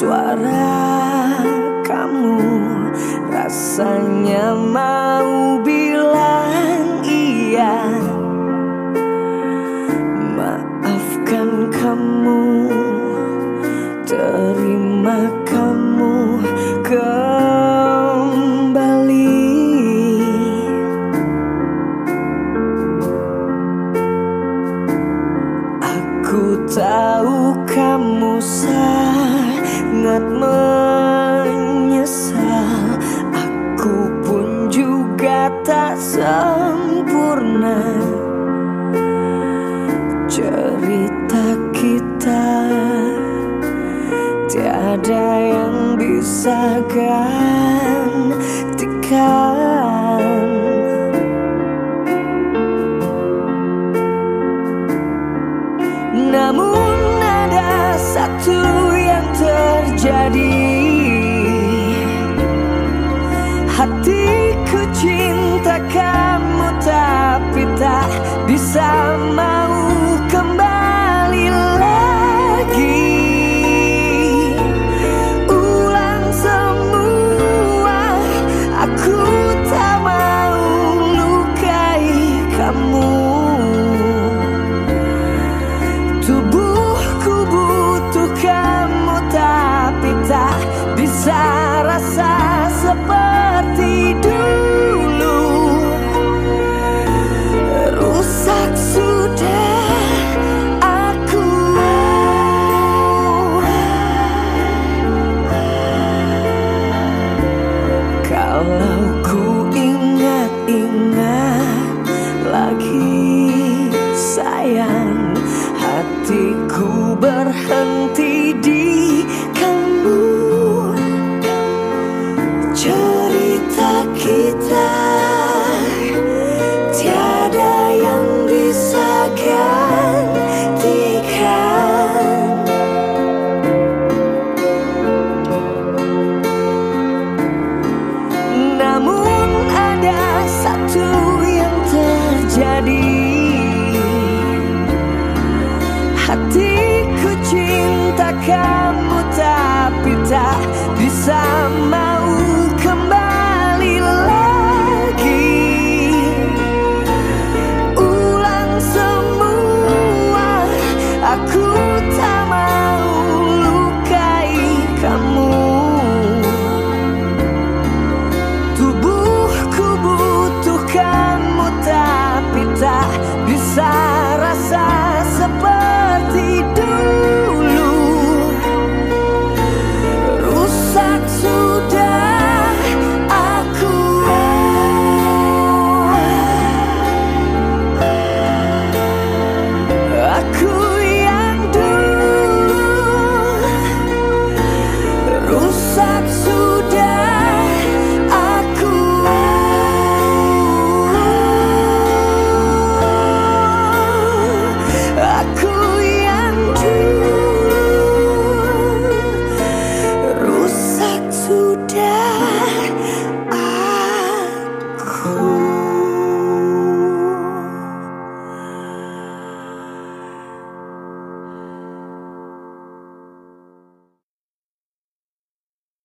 suara kamu. Rasanya mau bilang iya. Maafkan kamu. Terima kamu. Kembali. Aku tahu kamu sayang sangat menyesal. Aku pun juga tak sempurna. Cerita kita Tiada yang bisa gantikan. Namun ada satu terjadi. Hatiku cinta kamu tapi tak bisa kamu tapi tak bisa down.